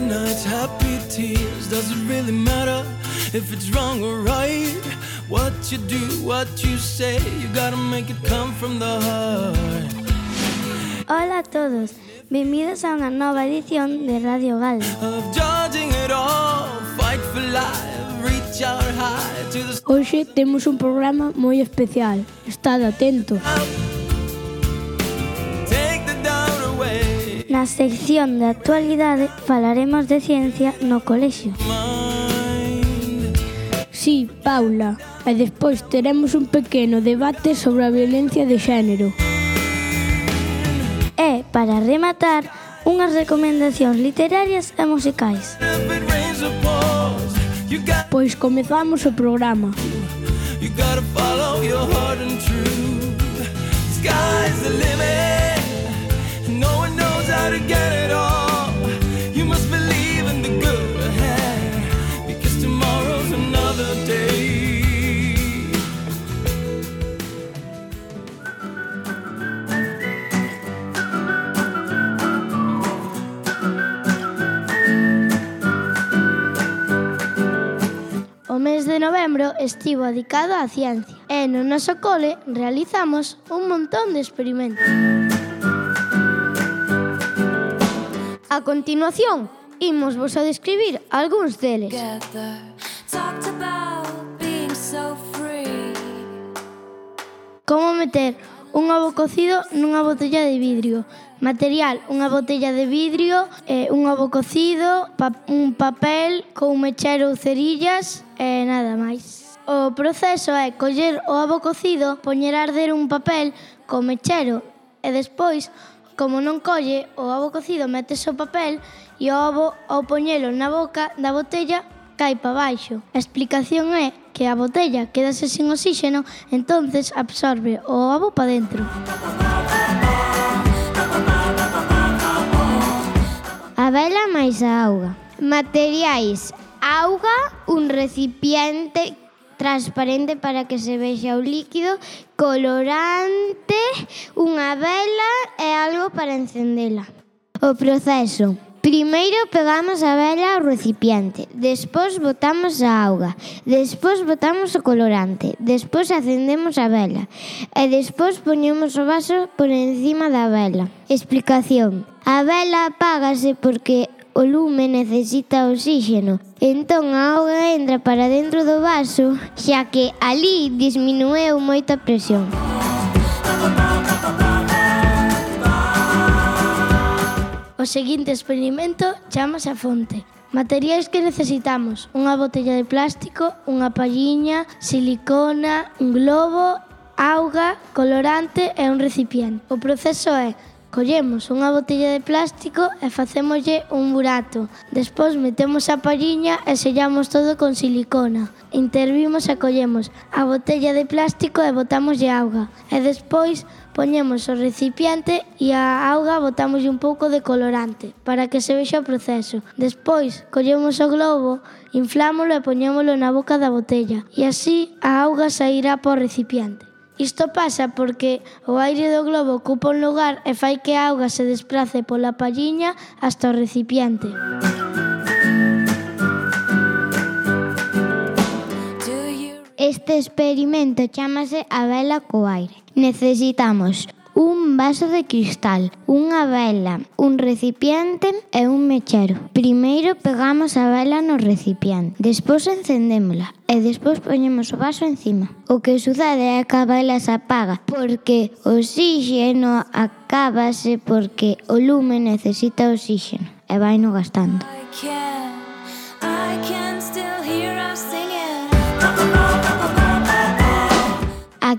Nights, happy tears. Does it really matter if it's wrong or right? What you do, what you say, you gotta make it come from the heart. Hola a todos, benvidos a unha nova edición de Radio Galda. Of judging it all, fight for life, reach out high to the Hoxe temos un programa moi especial. Estad atento. Na sección de actualidade falaremos de ciencia no colexio. Sí, Paula, e despois teremos un pequeno debate sobre a violencia de xénero. E, para rematar, unhas recomendacións literarias e musicais. Pois comezamos o programa. You gotta follow your heart and truth. Sky's the limit. estivo dedicado á ciencia e no noso cole realizamos un montón de experimentos. A continuación, imos vos a describir algúns deles. Como meter un ovo cocido nunha botella de vidrio Material, unha botella de vidrio, eh, un ovo cocido, pa un papel, con mechero ou cerillas e eh, nada máis. O proceso é coller o ovo cocido, poñer a arder un papel co mechero e despois, como non colle o ovo cocido, metes o papel e o ovo ao poñelo na boca da botella cai pa baixo. A explicación é que a botella quedase sin oxígeno, entonces absorbe o ovo pa dentro. Música vela máis a auga. Materiais. Auga, un recipiente transparente para que se vexa o líquido, colorante, unha vela e algo para encendela. O proceso. Primeiro pegamos a vela ao recipiente, despois botamos a auga, despois botamos o colorante, despois acendemos a vela e despois poñemos o vaso por encima da vela. Explicación. A vela apágase porque o lume necesita oxígeno. Entón a auga entra para dentro do vaso, xa que ali disminueu moita presión. O seguinte experimento chamase a fonte. Materiais que necesitamos. Unha botella de plástico, unha palliña, silicona, un globo, auga, colorante e un recipiente. O proceso é Collemos unha botella de plástico e facémoslle un burato. Despois metemos a palliña e sellamos todo con silicona. Intervimos e collemos a botella de plástico e botamoslle auga. E despois poñemos o recipiente e a auga botamoslle un pouco de colorante para que se vexa o proceso. Despois collemos o globo, inflámolo e poñémolo na boca da botella. E así a auga sairá por recipiente. Isto pasa porque o aire do globo ocupa un lugar e fai que a auga se desplace pola palliña hasta o recipiente. Este experimento chamase a vela co aire. Necesitamos un vaso de cristal, unha vela, un recipiente e un mechero. Primeiro pegamos a vela no recipiente, despois encendémola e despois poñemos o vaso encima. O que sucede é que a vela se apaga porque o oxígeno acábase porque o lume necesita oxígeno e vai no gastando. I can't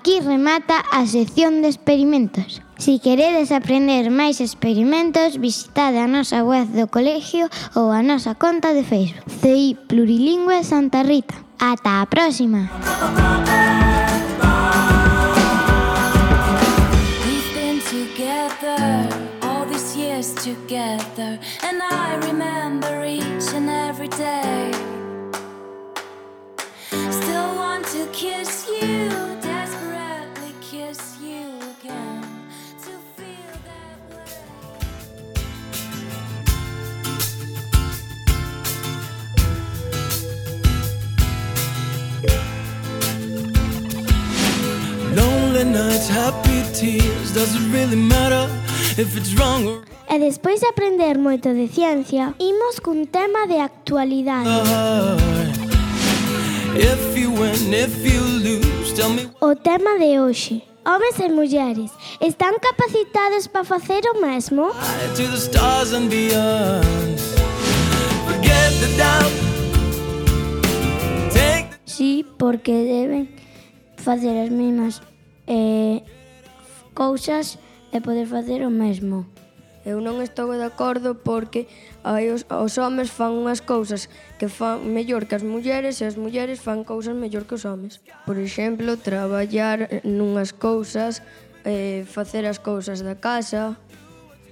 Aquí remata a sección de experimentos. Si queredes aprender máis experimentos, visitade a nosa web do colegio ou a nosa conta de Facebook. CI Plurilingüe Santa Rita. Ata a próxima! Together nights, happy tears. Does it really matter if it's wrong or E despois de aprender moito de ciencia, imos cun tema de actualidade. If you win, if you lose, tell me... O tema de hoxe. Homes e mulleres están capacitados para facer o mesmo? To the stars and beyond. Forget the doubt. Take... Sí, porque deben facer as mesmas eh, cousas e poder facer o mesmo. Eu non estou de acordo porque aí os, os homes fan unhas cousas que fan mellor que as mulleres e as mulleres fan cousas mellor que os homes. Por exemplo, traballar nunhas cousas, eh, facer as cousas da casa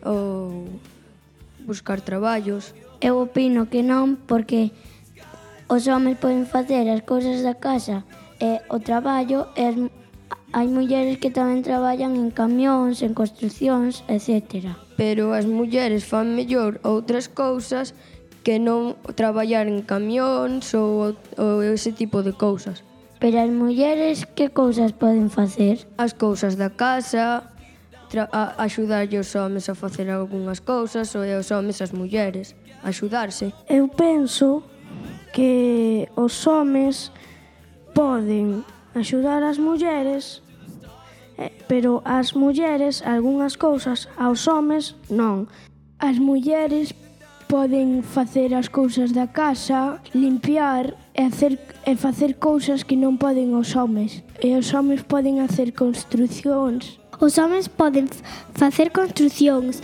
ou buscar traballos. Eu opino que non porque os homes poden facer as cousas da casa e o traballo e as Hai mulleres que tamén traballan en camións, en construccións, etc. Pero as mulleres fan mellor outras cousas que non traballar en camións ou, ou ese tipo de cousas. Pero as mulleres que cousas poden facer? As cousas da casa, a, axudarlle os homens a facer algunhas cousas ou os homens as mulleres, axudarse. Eu penso que os homens poden axudar as mulleres, eh, pero as mulleres algunhas cousas aos homes non. As mulleres poden facer as cousas da casa, limpiar e, hacer, e facer cousas que non poden os homes. E os homes poden hacer construcións. Os homes poden facer construcións,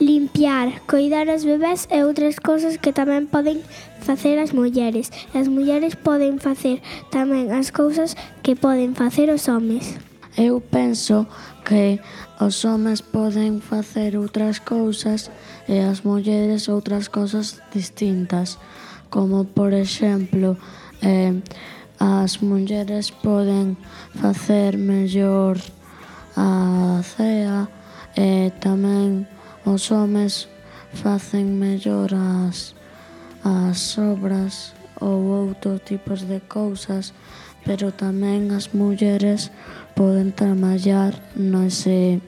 limpiar, coidar os bebés e outras cousas que tamén poden facer as mulleres. E as mulleres poden facer tamén as cousas que poden facer os homes. Eu penso que os homes poden facer outras cousas e as mulleres outras cousas distintas, como por exemplo, eh, as mulleres poden facer mellor a cea e tamén Os homes facen mellor as, as obras ou outros tipos de cousas, pero tamén as mulleres poden traballar nese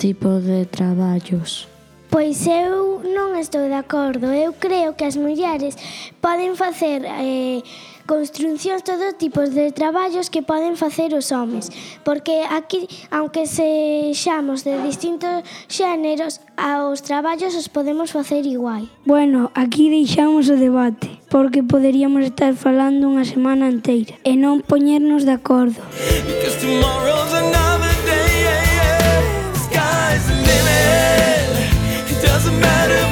tipo de traballos. Pois eu non estou de acordo. Eu creo que as mulleres poden facer eh, construcións, todo tipos de traballos que poden facer os homes, porque aquí, aunque se xamos de distintos xéneros, aos traballos os podemos facer igual. Bueno, aquí deixamos o debate, porque poderíamos estar falando unha semana inteira e non poñernos de acordo. Because tomorrow's another day, yeah, yeah. sky's the limit, it doesn't matter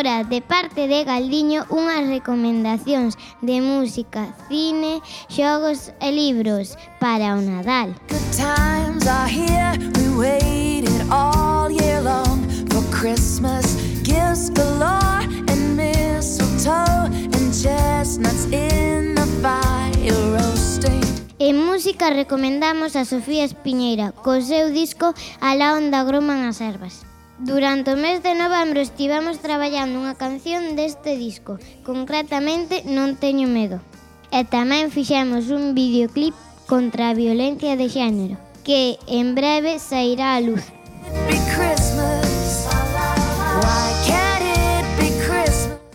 agora de parte de Galdiño unhas recomendacións de música, cine, xogos e libros para o Nadal. Good times are here, we waited all year long for Christmas gifts galore and mistletoe and chestnuts in the fire roasting. En música recomendamos a Sofía Espiñeira co seu disco A la onda groman as ervas. Durante o mes de novembro estivemos traballando unha canción deste disco, concretamente Non teño medo. E tamén fixemos un videoclip contra a violencia de xénero, que en breve sairá a luz.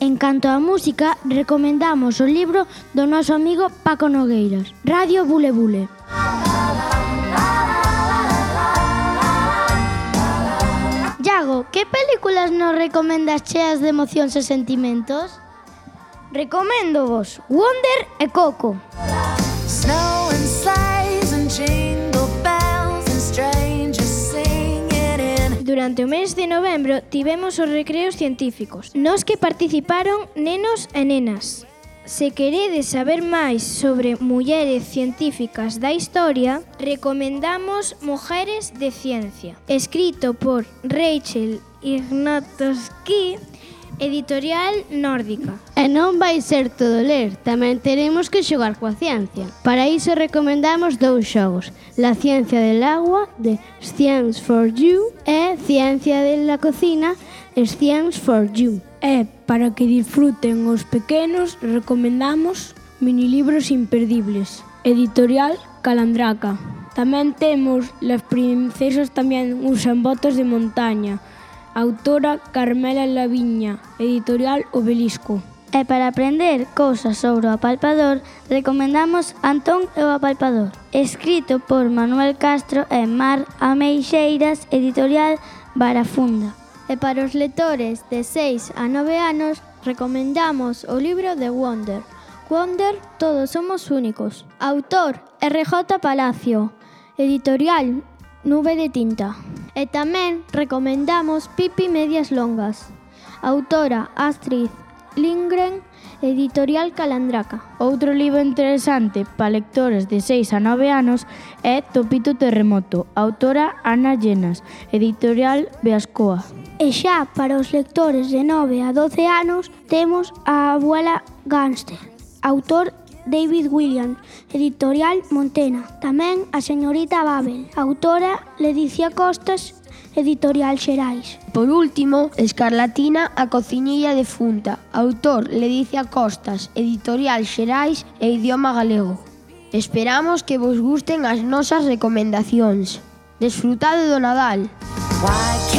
En canto á música, recomendamos o libro do noso amigo Paco Nogueiras, Radio Bule Bule. Que películas nos recomendas cheas de emocións e sentimentos? Recomendo vos Wonder e Coco. Snow and sleighs and jingle bells and strangers singing in... Durante o mes de novembro tivemos os recreos científicos, nos que participaron nenos e nenas. Se queredes saber máis sobre mulleres científicas da historia, recomendamos Mujeres de Ciencia, escrito por Rachel Ignatowski, Editorial Nórdica. E non vai ser todo ler, tamén teremos que xogar coa ciencia. Para iso recomendamos dous xogos, La ciencia del agua, de Science for You, e Ciencia de la cocina, Science for You. E Para que disfruten os pequenos, recomendamos minilibros imperdibles. Editorial Calandraca. Tamén temos Las princesas tamén usan botas de montaña. Autora Carmela Laviña, editorial Obelisco. E para aprender cousas sobre o apalpador, recomendamos Antón e o apalpador, escrito por Manuel Castro e Mar Ameixeiras, editorial Barafunda. E para os lectores de 6 a 9 anos recomendamos o libro de Wonder. Wonder, todos somos únicos. Autor, RJ Palacio. Editorial, Nube de Tinta. E tamén recomendamos Pipi Medias Longas. Autora, Astrid Lindgren, editorial Calandraca. Outro libro interesante para lectores de 6 a 9 anos é Topito Terremoto, autora Ana Llenas, editorial Beascoa. E xa para os lectores de 9 a 12 anos temos a abuela Gánster, autor David Williams, editorial Montena. Tamén a señorita Babel, autora Ledicia Costas, editorial Xerais. Por último, Escarlatina, a cociñilla de Funta, autor Ledicia Costas, editorial Xerais e idioma galego. Esperamos que vos gusten as nosas recomendacións. Desfrutade do Nadal. Why